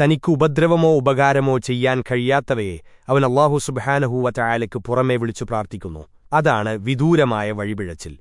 തനിക്ക് ഉപദ്രവമോ ഉപകാരമോ ചെയ്യാൻ കഴിയാത്തവയെ അവൻ അള്ളാഹു സുബാനഹൂവറ്റ ചായാലയ്ക്ക് പുറമേ വിളിച്ചു പ്രാർത്ഥിക്കുന്നു. അതാണ് വിദൂരമായ വഴിപിഴച്ചിൽ.